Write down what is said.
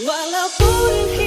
Walaupun